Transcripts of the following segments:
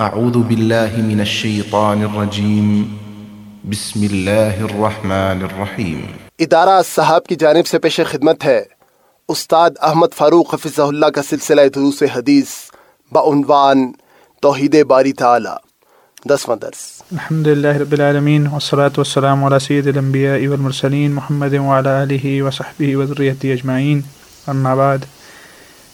اعوذ باللہ من الشیطان الرجیم بسم اللہ الرحمن الرحیم ادارہ صاحب کی جانب سے پیش خدمت ہے استاد احمد فاروق حفظ اللہ کا سلسلہ دروس حدیث بعنوان توحید باری تعالی دسواں درس۔ الحمد لله رب العالمين والصلاة والسلام على سيد الأنبياء والمرسلين محمد وعلى آله وصحبه وذريته أجمعين اما بعد۔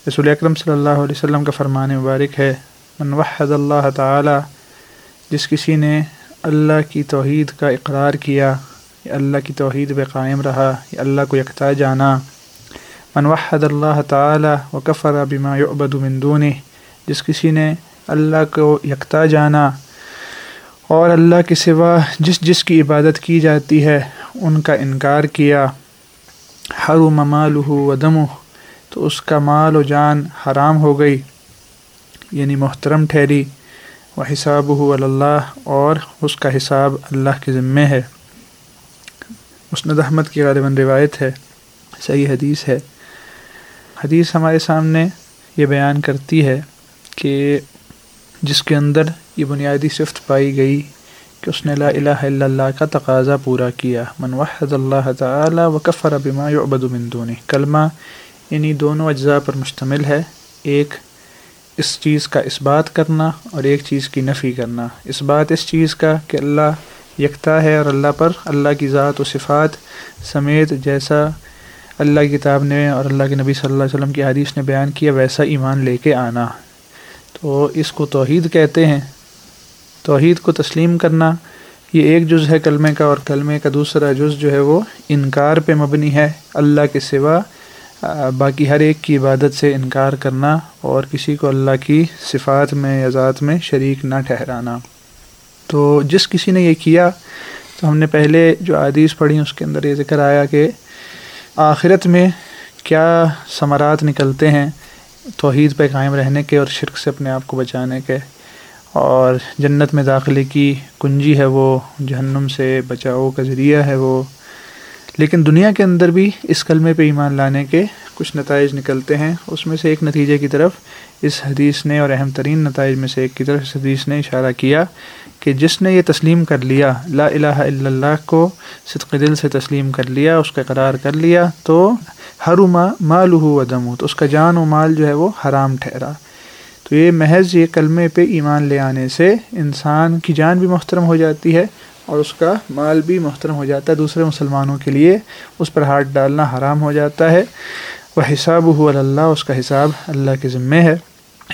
رسول اکرم صلی اللہ علیہ وسلم کا فرمان مبارک ہے۔ من وحد اللہ تعالی، جس کسی نے اللہ کی توحید کا اقرار کیا، یا اللہ کی توحید پہ قائم رہا، یا اللہ کو یکتا جانا۔ من وحد اللہ تعالی و کفر بما یعبد من دونه جس کسی نے اللہ کو یکتا جانا اور اللہ کے سوا جس جس کی عبادت کی جاتی ہے، ان کا انکار کیا۔ ہر ممال و دم تو اس کا مال و جان حرام ہو گئی۔ یعنی محترم ٹھہری و حساب ہو اللہ اور اس کا حساب اللہ کے ذمے ہے۔ مسند احمد کی غالباً روایت ہے، صحیح حدیث ہے۔ حدیث ہمارے سامنے یہ بیان کرتی ہے کہ جس کے اندر یہ بنیادی صفت پائی گئی کہ اس نے لا الہ الا اللہ کا تقاضا پورا کیا۔ من وحد اللہ تعالی و کفر بما یعبد من دونی کلمہ یعنی دونوں اجزاء پر مشتمل ہے۔ ایک اس چیز کا اس بات کرنا اور ایک چیز کی نفی کرنا۔ اس بات اس چیز کا کہ اللہ یکتا ہے اور اللہ پر اللہ کی ذات و صفات سمیت جیسا اللہ کی کتاب نے اور اللہ کے نبی صلی اللہ علیہ وسلم کی حدیث نے بیان کیا، ویسا ایمان لے کے آنا۔ تو اس کو توحید کہتے ہیں۔ توحید کو تسلیم کرنا، یہ ایک جز ہے کلمے کا اور کلمے کا دوسرا جز جو ہے وہ انکار پہ مبنی ہے۔ اللہ کے سوا باقی ہر ایک کی عبادت سے انکار کرنا اور کسی کو اللہ کی صفات میں یا ذات میں شریک نہ ٹھہرانا۔ تو جس کسی نے یہ کیا، تو ہم نے پہلے جو عادیث پڑھی، اس کے اندر یہ ذکر آیا کہ آخرت میں کیا ثمرات نکلتے ہیں توحید پہ قائم رہنے کے اور شرک سے اپنے آپ کو بچانے کے۔ اور جنت میں داخلے کی کنجی ہے وہ، جہنم سے بچاؤ کا ذریعہ ہے وہ۔ لیکن دنیا کے اندر بھی اس کلمے پہ ایمان لانے کے کچھ نتائج نکلتے ہیں۔ اس میں سے ایک نتیجے کی طرف اس حدیث نے اور اہم ترین نتائج میں سے ایک کی طرف اس حدیث نے اشارہ کیا کہ جس نے یہ تسلیم کر لیا، لا الہ الا اللہ کو صدق دل سے تسلیم کر لیا، اس کا قرار کر لیا، تو ہر ما مال و دم تو اس کا جان و مال جو ہے وہ حرام ٹھہرا۔ تو یہ محض یہ کلمے پہ ایمان لے آنے سے انسان کی جان بھی محترم ہو جاتی ہے اور اس کا مال بھی محترم ہو جاتا ہے دوسرے مسلمانوں کے لیے۔ اس پر ہاتھ ڈالنا حرام ہو جاتا ہے۔ وہ حساب ہو اللہ اس کا حساب اللہ کے ذمے ہے۔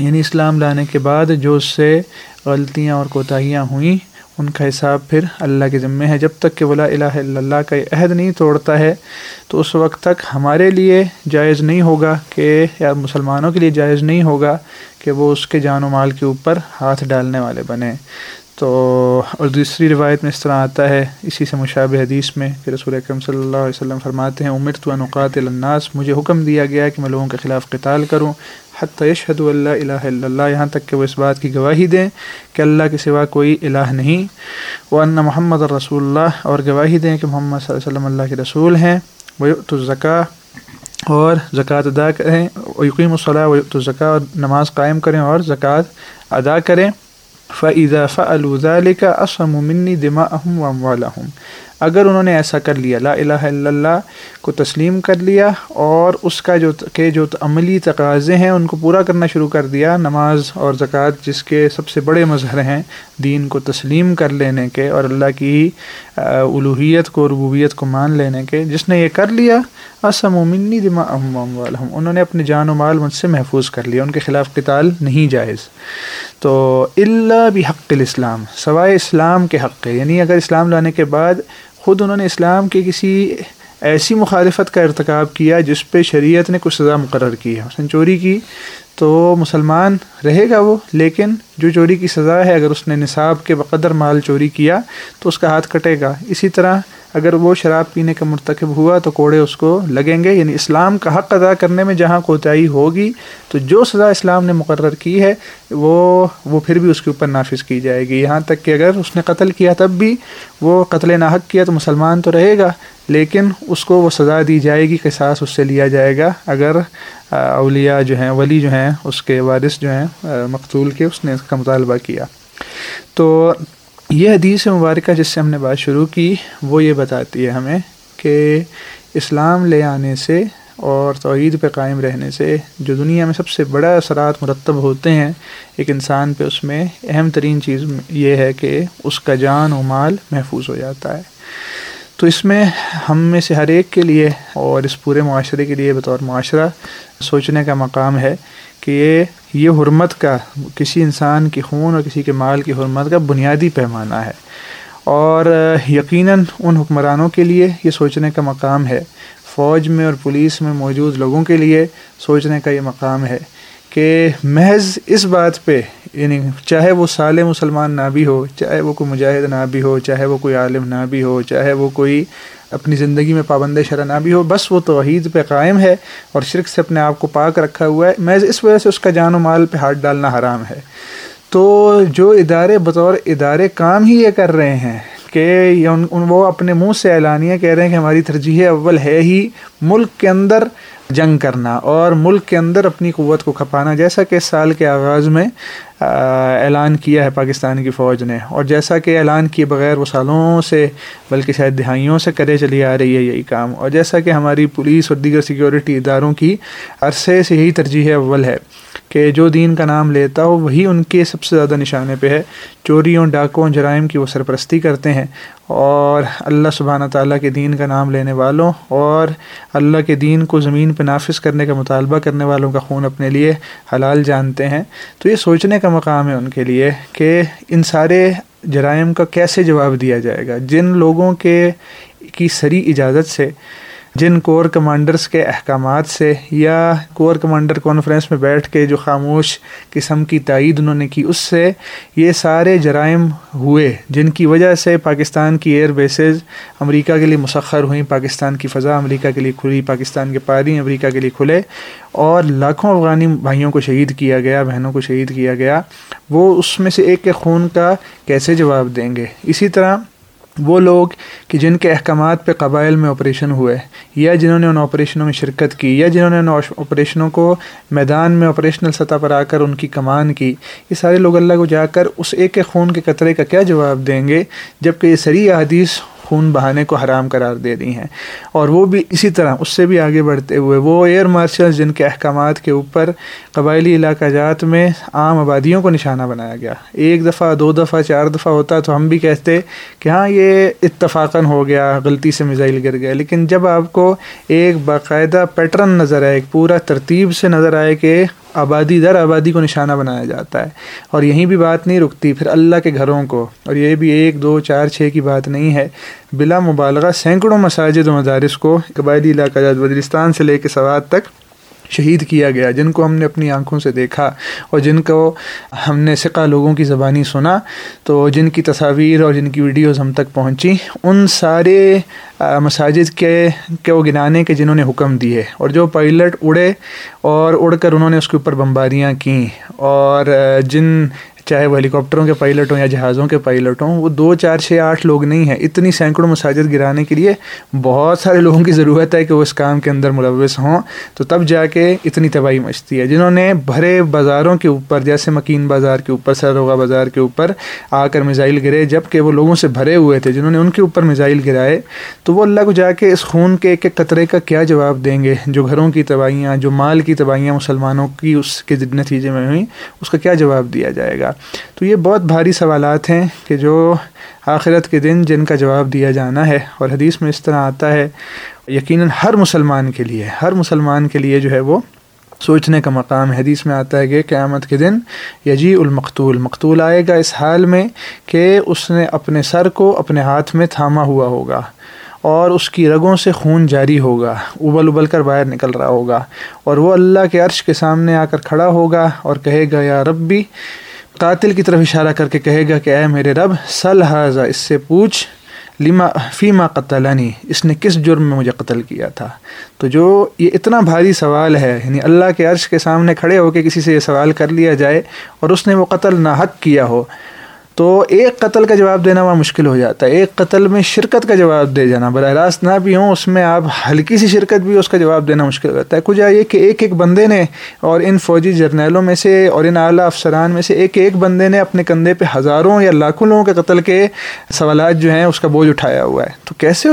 یعنی اسلام لانے کے بعد جو اس سے غلطیاں اور کوتاہیاں ہوئیں، ان کا حساب پھر اللہ کے ذمے ہے۔ جب تک کہ ولا الہ الا اللہ کا عہد نہیں توڑتا ہے، تو اس وقت تک ہمارے لیے جائز نہیں ہوگا کہ، یا مسلمانوں کے لیے جائز نہیں ہوگا کہ وہ اس کے جان و مال کے اوپر ہاتھ ڈالنے والے بنے تو اور دوسری روایت میں اس طرح آتا ہے، اسی سے مشابہ حدیث میں کہ رسول اکرم صلی اللہ علیہ وسلم فرماتے ہیں عمر تو انوقات الناس مجھے حکم دیا گیا کہ میں لوگوں کے خلاف قتال کروں، حتی یشہد اللہ الہ الا اللہ، یہاں تک کہ وہ اس بات کی گواہی دیں کہ اللہ کے سوا کوئی الہ نہیں۔ وہ ان محمد الرسول اللہ اور گواہی دیں کہ محمد صلی اللہ علیہ وسلم اللہ کے رسول ہیں۔ وہ تو زکا اور زکوٰۃ ادا کریں۔ یقین الصلاح و تو زکا اور نماز قائم کریں اور زکوٰۃ ادا کریں۔ فعضا فعلوزال کا اسم منی دما اہم وم اگر انہوں نے ایسا کر لیا، لا الہ الا اللہ کو تسلیم کر لیا اور اس کا جو کہ جو عملی تقاضے ہیں، ان کو پورا کرنا شروع کر دیا، نماز اور زکوٰۃ، جس کے سب سے بڑے مظہر ہیں، دین کو تسلیم کر لینے کے اور اللہ کی الوحیت کو، ربوبیت کو مان لینے کے، جس نے یہ کر لیا، اسم و منی دما والم انہوں نے اپنے جان و مال مجھ سے محفوظ کر لیا، ان کے خلاف قتال نہیں جائز۔ تو اللہ بھی حق الاسلام، سوائے اسلام کے حق یعنی اگر اسلام لانے کے بعد خود انہوں نے اسلام کے کسی ایسی مخالفت کا ارتکاب کیا جس پہ شریعت نے کچھ سزا مقرر کی ہے۔ اس نے چوری کی تو مسلمان رہے گا وہ، لیکن جو چوری کی سزا ہے، اگر اس نے نصاب کے بقدر مال چوری کیا تو اس کا ہاتھ کٹے گا۔ اسی طرح اگر وہ شراب پینے کا مرتکب ہوا تو کوڑے اس کو لگیں گے یعنی اسلام کا حق ادا کرنے میں جہاں کوتاہی ہوگی تو جو سزا اسلام نے مقرر کی ہے، وہ وہ پھر بھی اس کے اوپر نافذ کی جائے گی۔ یہاں تک کہ اگر اس نے قتل کیا تب بھی وہ قتل ناحق کیا تو مسلمان تو رہے گا، لیکن اس کو وہ سزا دی جائے گی کہ ساس اس سے لیا جائے گا۔ اگر اولیاء جو ہیں، ولی جو ہیں، اس کے وارث جو ہیں مقتول کے اس نے اس کا مطالبہ کیا۔ تو یہ حدیث مبارکہ جس سے ہم نے بات شروع کی، وہ یہ بتاتی ہے ہمیں کہ اسلام لے آنے سے اور توحید پہ قائم رہنے سے جو دنیا میں سب سے بڑا اثرات مرتب ہوتے ہیں، ایک انسان پہ اس میں اہم ترین چیز یہ ہے کہ اس کا جان و مال محفوظ ہو جاتا ہے۔ تو اس میں ہم میں سے ہر ایک کے لیے اور اس پورے معاشرے کے لیے بطور معاشرہ سوچنے کا مقام ہے کہ یہ حرمت کا کسی انسان کی خون اور کسی کے مال کی حرمت کا بنیادی پیمانہ ہے۔ اور یقیناً ان حکمرانوں کے لیے یہ سوچنے کا مقام ہے۔ فوج میں اور پولیس میں موجود لوگوں کے لیے سوچنے کا یہ مقام ہے کہ محض اس بات پہ یعنی چاہے وہ سال مسلمان نہ بھی ہو، چاہے وہ کوئی مجاہد نہ بھی ہو، چاہے وہ کوئی عالم نہ بھی ہو، چاہے وہ کوئی اپنی زندگی میں پابند شرح نہ بھی ہو، بس وہ توحید پہ قائم ہے اور شرک سے اپنے آپ کو پاک رکھا ہوا ہے۔ محض اس وجہ سے اس کا جان و مال پہ ہاتھ ڈالنا حرام ہے۔ تو جو ادارے بطور ادارے کام ہی یہ کر رہے ہیں کہ وہ اپنے منہ سے اعلانیہ کہہ رہے ہیں کہ ہماری ترجیح اول ہے ہی ملک کے اندر جنگ کرنا اور ملک کے اندر اپنی قوت کو کھپانا، جیسا کہ اس سال کے آغاز میں اعلان کیا ہے پاکستان کی فوج نے۔ اور جیسا کہ اعلان کیے بغیر وہ سالوں سے، بلکہ شاید دہائیوں سے کرے چلی آ رہی ہے یہی کام۔ اور جیسا کہ ہماری پولیس اور دیگر سیکیورٹی اداروں کی عرصے سے یہی ترجیح اول ہے۔ کہ جو دین کا نام لیتا ہو، وہی ان کے سب سے زیادہ نشانے پہ ہے۔ چوریوں، ڈاکوں، جرائم کی وہ سرپرستی کرتے ہیں۔ اور اللہ سبحانہ تعالیٰ کے دین کا نام لینے والوں اور اللہ کے دین کو زمین پہ نافذ کرنے کا مطالبہ کرنے والوں کا خون اپنے لیے حلال جانتے ہیں۔ تو یہ سوچنے کا مقام ہے ان کے لیے کہ ان سارے جرائم کا کیسے جواب دیا جائے گا۔ جن لوگوں کے کی سری اجازت سے جن کور کمانڈرز کے احکامات سے یا کور کمانڈر کانفرنس میں بیٹھ کے جو خاموش قسم کی تائید انہوں نے کی، اس سے یہ سارے جرائم ہوئے، جن کی وجہ سے پاکستان کی ایئر بیسز امریکہ کے لیے مسخر ہوئیں، پاکستان کی فضا امریکہ کے لیے کھلی، پاکستان کے پاری امریکہ کے لیے کھلے، اور لاکھوں افغانی بھائیوں کو شہید کیا گیا، بہنوں کو شہید کیا گیا۔ وہ اس میں سے ایک کے خون کا کیسے جواب دیں گے؟ اسی طرح وہ لوگ کہ جن کے احکامات پہ قبائل میں آپریشن ہوئے، یا جنہوں نے ان آپریشنوں میں شرکت کی، یا جنہوں نے ان آپریشنوں کو میدان میں آپریشنل سطح پر آ کر ان کی کمان کی۔ یہ سارے لوگ اللہ کو جا کر اس ایک خون کے قطرے کا کیا جواب دیں گے؟ جبکہ یہ سری حدیث خون بہانے کو حرام قرار دے دی ہیں۔ اور وہ بھی اسی طرح، اس سے بھی آگے بڑھتے ہوئے، وہ ایئر مارشل جن کے احکامات کے اوپر قبائلی علاقہ جات میں عام آبادیوں کو نشانہ بنایا گیا۔ ایک دفعہ، دو دفعہ، چار دفعہ ہوتا تو ہم بھی کہتے کہ ہاں یہ اتفاقاً ہو گیا، غلطی سے میزائل گر گیا لیکن جب آپ کو ایک باقاعدہ پیٹرن نظر آئے، ایک پورا ترتیب سے نظر آئے کہ آبادی در آبادی کو نشانہ بنایا جاتا ہے اور یہیں بھی بات نہیں رکتی پھر اللہ کے گھروں کو اور یہ بھی ایک، دو، چار، چھ کی بات نہیں ہے۔ بلا مبالغہ سینکڑوں مساجد و مدارس کو قبائلی علاقہ جات وزیرستان سے لے کے سوات تک شہید کیا گیا، جن کو ہم نے اپنی آنکھوں سے دیکھا اور جن کو ہم نے سکا لوگوں کی زبانی سنا، تو جن کی تصاویر اور جن کی ویڈیوز ہم تک پہنچی ان سارے مساجد کے کے وہ گنانے کے جنہوں نے حکم دیے۔ اور جو پائلٹ اڑے اور اڑ کر انہوں نے اس کے اوپر بمباریاں کیں، اور جن چاہے وہ ہیلی کاپٹروں کے پائلٹ ہوں یا جہازوں کے پائلٹ ہوں وہ دو، چار، چھ، آٹھ لوگ نہیں ہیں۔ اتنی سینکڑوں مساجد گرانے کے لیے بہت سارے لوگوں کی ضرورت ہے کہ وہ اس کام کے اندر ملوث ہوں۔ تو تب جا کے اتنی تباہی مچتی ہے۔ جنہوں نے بھرے بازاروں کے اوپر، جیسے مکین بازار کے اوپر سروغا بازار کے اوپر آ کر میزائل گرے جبکہ وہ لوگوں سے بھرے ہوئے تھے، جنہوں نے ان کے اوپر میزائل گرائے، تو وہ اللہ کو جا کے اس خون کے ایک ایک قطرے کا کیا جواب دیں گے؟ جو گھروں کی تباہیاں، جو مال کی تباہیاں مسلمانوں کی اس کے نتیجے میں ہوئیں، اس کا کیا جواب دیا جائے گا؟ تو یہ بہت بھاری سوالات ہیں کہ جو آخرت کے دن جن کا جواب دیا جانا ہے اور حدیث میں اس طرح آتا ہے، یقیناً ہر مسلمان کے لیے، ہر مسلمان کے لیے جو ہے وہ سوچنے کا مقام حدیث میں آتا ہے کہ قیامت کے دن یجی المقتول، مقتول آئے گا اس حال میں کہ اس نے اپنے سر کو اپنے ہاتھ میں تھاما ہوا ہوگا اور اس کی رگوں سے خون جاری ہوگا، ابل ابل کر باہر نکل رہا ہوگا اور وہ اللہ کے عرش کے سامنے آ کر کھڑا ہوگا اور کہے گا، یا ربی قاتل کی طرف اشارہ کر کے کہے گا کہ اے میرے رب، سل حاضہ اس سے پوچھ، لما، فیما قتلنی، اس نے کس جرم میں مجھے قتل کیا تھا؟ تو جو یہ اتنا بھاری سوال ہے یعنی اللہ کے عرش کے سامنے کھڑے ہو کے کسی سے یہ سوال کر لیا جائے اور اس نے وہ قتل ناحق کیا ہو تو ایک قتل کا جواب دینا وہاں مشکل ہو جاتا ہے۔ ایک قتل میں شرکت کا جواب دے جانا۔ براہ راست نہ بھی ہوں، اس میں آپ ہلکی سی شرکت بھی اس کا جواب دینا مشکل ہو جاتا ہے۔ کچھ یہ کہ ایک ایک بندے نے اور ان فوجی جرنیلوں میں سے اور ان اعلیٰ افسران میں سے ایک ایک بندے نے اپنے کندھے پہ ہزاروں یا لاکھوں لوگوں کے قتل کے سوالات جو ہیں اس کا بوجھ اٹھایا ہوا ہے۔ تو کیسے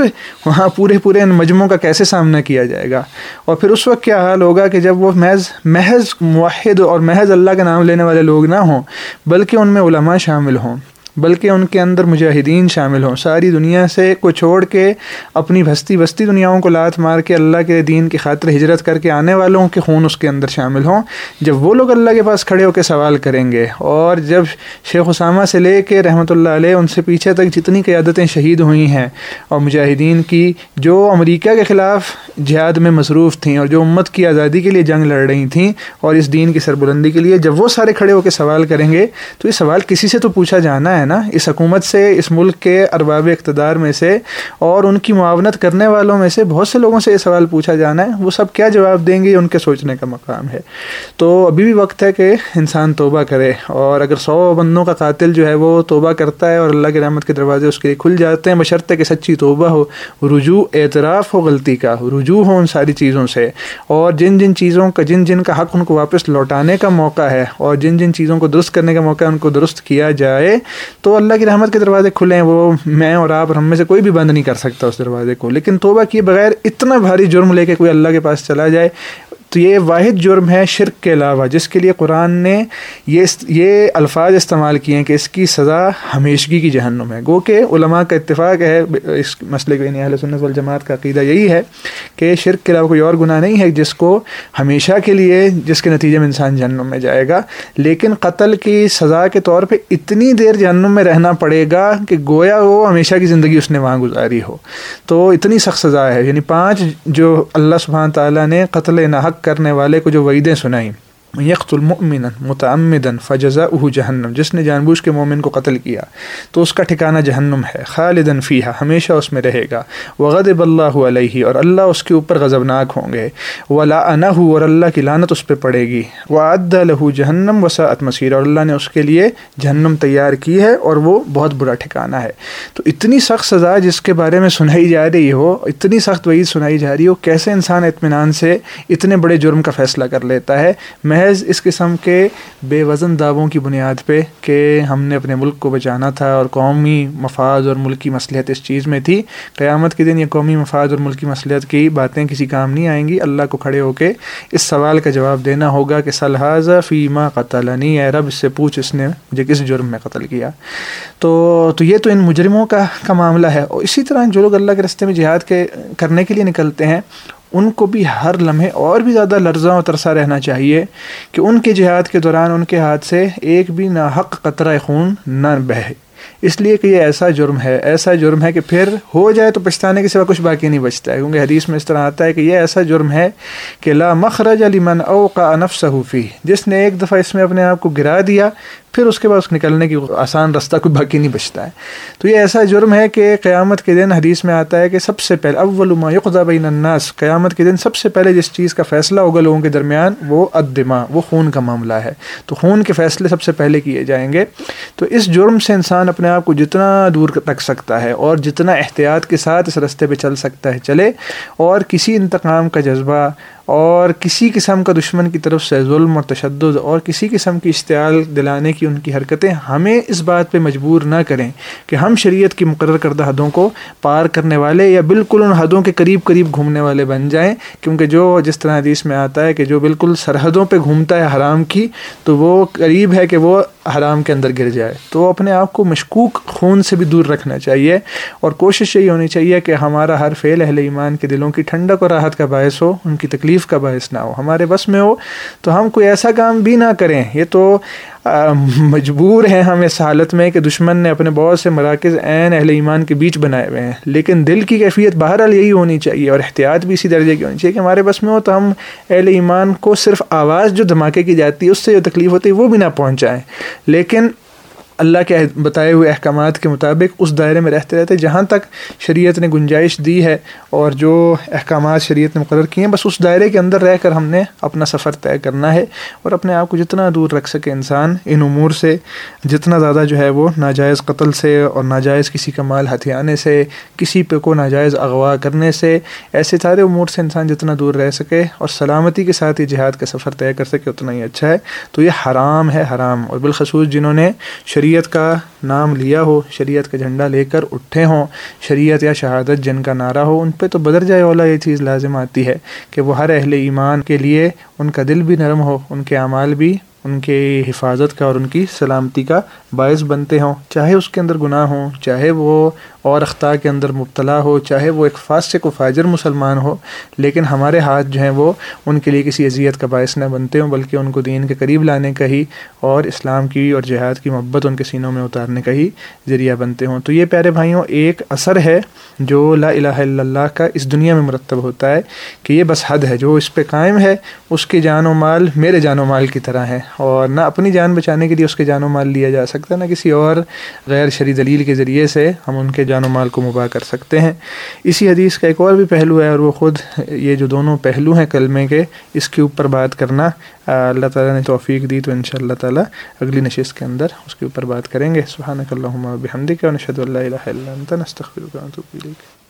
وہاں پورے پورے ان مجموعوں کا کیسے سامنا کیا جائے گا؟ اور پھر اس وقت کیا حال ہوگا کہ جب وہ محض محض معاہد اور محض اللہ کا نام لینے والے لوگ نہ ہوں، بلکہ ان میں علماء شامل ہوں۔ بلکہ ان کے اندر مجاہدین شامل ہوں۔ ساری دنیا سے کو چھوڑ کے اپنی بستی بستی دنیاؤں کو لات مار کے اللہ کے دین کی خاطر ہجرت کر کے آنے والوں کے خون اس کے اندر شامل ہوں۔ جب وہ لوگ اللہ کے پاس کھڑے ہو کے سوال کریں گے اور جب شیخ اسامہ سے لے کے رحمۃ اللہ علیہ ان سے پیچھے تک جتنی قیادتیں شہید ہوئی ہیں اور مجاہدین کی جو امریکہ کے خلاف جہاد میں مصروف تھیں اور جو امت کی آزادی کے لیے جنگ لڑ رہی تھیں اور اس دین کی سربلندی کے لیے جب وہ سارے کھڑے ہو کے سوال کریں گے تو یہ سوال کسی سے تو پوچھا جانا ہے۔ ہے نا، اس حکومت سے، اس ملک کے ارباب اقتدار میں سے اور ان کی معاونت کرنے والوں میں سے بہت سے لوگوں سے یہ سوال پوچھا جانا ہے، وہ سب کیا جواب دیں گے؟ یہ ان کے سوچنے کا مقام ہے۔ تو ابھی بھی وقت ہے کہ انسان توبہ کرے اور اگر سو بندوں کا قاتل جو ہے وہ توبہ کرتا ہے اور اللہ کے رحمت کے دروازے اس کے لیے کھل جاتے ہیں بشرطے کہ سچی توبہ ہو، رجوع، اعتراف ہو، غلطی کا رجوع ہو ان ساری چیزوں سے۔ اور جن جن چیزوں کا، جن جن کا حق ان کو واپس لوٹانے کا موقع ہے اور جن جن چیزوں کو درست کرنے کا موقع ہے ان کو درست کیا جائے تو اللہ کی رحمت کے دروازے کھلے ہیں، وہ میں اور آپ اور ہم میں سے کوئی بھی بند نہیں کر سکتا اس دروازے کو۔ لیکن توبہ کیے بغیر اتنا بھاری جرم لے کے کوئی اللہ کے پاس چلا جائے تو یہ واحد جرم ہے شرک کے علاوہ، جس کے لیے قرآن نے یہ یہ الفاظ استعمال کیے ہیں کہ اس کی سزا ہمیشگی کی جہنم ہے۔ گو کہ علماء کا اتفاق ہے، اس مسئلے کو یعنی اہل سنت والجماعت کا عقیدہ یہی ہے کہ شرک کے علاوہ کوئی اور گناہ نہیں ہے جس کو ہمیشہ کے لیے، جس کے نتیجے میں انسان جہنم میں جائے گا۔ لیکن قتل کی سزا کے طور پہ اتنی دیر جہنم میں رہنا پڑے گا کہ گویا وہ ہمیشہ کی زندگی اس نے وہاں گزاری ہو۔ تو اتنی سخت سزا ہے۔ یعنی پانچ جو اللہ سبحانہ تعالیٰ نے قتل ناحق کرنے والے کو جو وعیدیں سنائیں یکت المؤمن متعمدن فجزا اہ جہنم جس نے جان بوجھ کے مومن کو قتل کیا تو اس کا ٹھکانہ جہنم ہے خالدن فیحہ ہمیشہ اس میں رہے گا۔ وغد اللہ علیہ، اور اللہ اس کے اوپر غضبناک ہوں گے۔ ولا اور اللہ کی لانت اس پہ پڑے گی۔ وہ عد لہو جہنم وسعت مسیر، اور اللہ نے اس کے لیے جہنم تیار کی ہے، اور وہ بہت برا ٹھکانہ ہے۔ تو اتنی سخت سزا جس کے بارے میں سنائی جا رہی ہو، اتنی سخت وعید سنائی جا رہی ہو، کیسے انسان اطمینان سے اتنے بڑے جرم کا فیصلہ کر لیتا ہے؟ میں محض اس قسم کے بے وزن دعووں کی بنیاد پہ کہ ہم نے اپنے ملک کو بچانا تھا اور قومی مفاد اور ملکی مصلیحت اس چیز میں تھی۔ قیامت کے دن یہ قومی مفاد اور ملکی مصلیحت کی باتیں کسی کام نہیں آئیں گی۔ اللہ کو کھڑے ہو کے اس سوال کا جواب دینا ہوگا کہ سلحاظ فیما قتل نہیں اے رب، اس سے پوچھ اس نے مجھے کس جرم میں قتل کیا۔ تو تو یہ تو ان مجرموں کا کا معاملہ ہے۔ اور اسی طرح جو لوگ اللہ کے رستے میں جہاد کے کرنے کے لیے نکلتے ہیں ان کو بھی ہر لمحے اور بھی زیادہ لرزاں و ترسہ رہنا چاہیے کہ ان کے جہاد کے دوران ان کے ہاتھ سے ایک بھی ناحق قطرہ خون نہ بہے۔ اس لیے کہ یہ ایسا جرم ہے، ایسا جرم ہے کہ پھر ہو جائے تو پچھتانے کے سوا کچھ باقی نہیں بچتا ہے۔ کیونکہ حدیث میں اس طرح آتا ہے کہ یہ ایسا جرم ہے کہ لا مخرج علی من او کا انف صحوفی جس نے ایک دفعہ اس میں اپنے آپ کو گرا دیا پھر اس کے بعد اس نکلنے کی آسان رستہ کوئی باقی نہیں بچتا ہے۔ تو یہ ایسا جرم ہے کہ قیامت کے دن حدیث میں آتا ہے کہ سب سے پہلے اول ما یقضا بین الناس، قیامت کے دن سب سے پہلے جس چیز کا فیصلہ ہوگا لوگوں کے درمیان وہ ادما وہ خون کا معاملہ ہے۔ تو خون کے فیصلے سب سے پہلے کیے جائیں گے۔ تو اس جرم سے انسان اپنے آپ کو جتنا دور رکھ سکتا ہے اور جتنا احتیاط کے ساتھ اس رستے پہ چل سکتا ہے، چلے۔ اور کسی انتقام کا جذبہ اور کسی قسم کا دشمن کی طرف سے ظلم اور تشدد اور کسی قسم کی اشتعال دلانے کی ان کی حرکتیں ہمیں اس بات پہ مجبور نہ کریں کہ ہم شریعت کی مقرر کردہ حدوں کو پار کرنے والے یا بالکل ان حدوں کے قریب قریب گھومنے والے بن جائیں۔ کیونکہ جو جس طرح حدیث میں آتا ہے کہ جو بالکل سرحدوں پہ گھومتا ہے حرام کی، تو وہ قریب ہے کہ وہ حرام کے اندر گر جائے۔ تو اپنے آپ کو مشکوک خون سے بھی دور رکھنا چاہیے اور کوشش یہی ہونی چاہیے کہ ہمارا ہر فعل اہل ایمان کے دلوں کی ٹھنڈک اور راحت کا باعث ہو، ان کی تکلیف کا باعث نہ ہو، ہمارے بس میں ہو۔ تو ہم کوئی ایسا کام بھی نہ کریں، یہ تو مجبور ہیں ہم اس حالت میں کہ دشمن نے اپنے بہت سے مراکز عین اہل ایمان کے بیچ بنائے ہوئے ہیں۔ لیکن دل کی کیفیت بہرحال یہی ہونی چاہیے اور احتیاط بھی اسی درجے کی ہونی چاہیے کہ ہمارے بس میں ہو تو ہم اہل ایمان کو صرف آواز جو دھماکے کی جاتی ہے، اس سے جو تکلیف ہوتی ہے، وہ بھی نہ پہنچائیں۔ لیکن اللہ کے بتائے ہوئے احکامات کے مطابق اس دائرے میں رہتے رہتے جہاں تک شریعت نے گنجائش دی ہے اور جو احکامات شریعت نے مقرر کیے ہیں، بس اس دائرے کے اندر رہ کر ہم نے اپنا سفر طے کرنا ہے اور اپنے آپ کو جتنا دور رکھ سکے انسان ان امور سے، جتنا زیادہ جو ہے وہ ناجائز قتل سے اور ناجائز کسی کا مال ہتھیانے سے، کسی پہ کو ناجائز اغوا کرنے سے، ایسے سارے امور سے انسان جتنا دور رہ سکے اور سلامتی کے ساتھ یہ جہاد کا سفر طے کر سکے، اتنا ہی اچھا ہے۔ تو یہ حرام ہے، حرام۔ اور بالخصوص جنہوں نے شریعت شریعت کا نام لیا ہو، شریعت کا جھنڈا لے کر اٹھے ہوں، شریعت یا شہادت جن کا نعرہ ہو، ان پہ تو بدر جائے اولا یہ چیز لازم آتی ہے کہ وہ ہر اہل ایمان کے لیے ان کا دل بھی نرم ہو، ان کے اعمال بھی، ان کے حفاظت کا اور ان کی سلامتی کا باعث بنتے ہوں۔ چاہے اس کے اندر گناہ ہوں، چاہے وہ اور اختاء کے اندر مبتلا ہو، چاہے وہ ایک فاسق و فاجر مسلمان ہو، لیکن ہمارے ہاتھ جو ہیں وہ ان کے لیے کسی اذیت کا باعث نہ بنتے ہوں، بلکہ ان کو دین کے قریب لانے کا ہی اور اسلام کی اور جہاد کی محبت ان کے سینوں میں اتارنے کا ہی ذریعہ بنتے ہوں۔ تو یہ پیارے بھائیوں، ایک اثر ہے جو لا الہ الا اللہ کا اس دنیا میں مرتب ہوتا ہے کہ یہ بس حد ہے، جو اس پہ قائم ہے، اس کی جان و مال میرے جان و مال کی طرح ہے اور نہ اپنی جان بچانے کے لیے اس کے جان و مال لیا جا سکتا ہے نہ کسی اور غیر شری دلیل کے ذریعے سے ہم ان کے جان و مال کو مباح کر سکتے ہیں۔ اسی حدیث کا ایک اور بھی پہلو ہے اور وہ خود یہ جو دونوں پہلو ہیں کلمے کے، اس کے اوپر بات کرنا، اللہ تعالیٰ نے توفیق دی تو ان شاء اللہ تعالیٰ اگلی نشست کے اندر اس کے اوپر بات کریں گے۔ سبحانک اللہم بحمدک و نشہد اللہ الہ الا انت، نستغفرک و نتوب الیک۔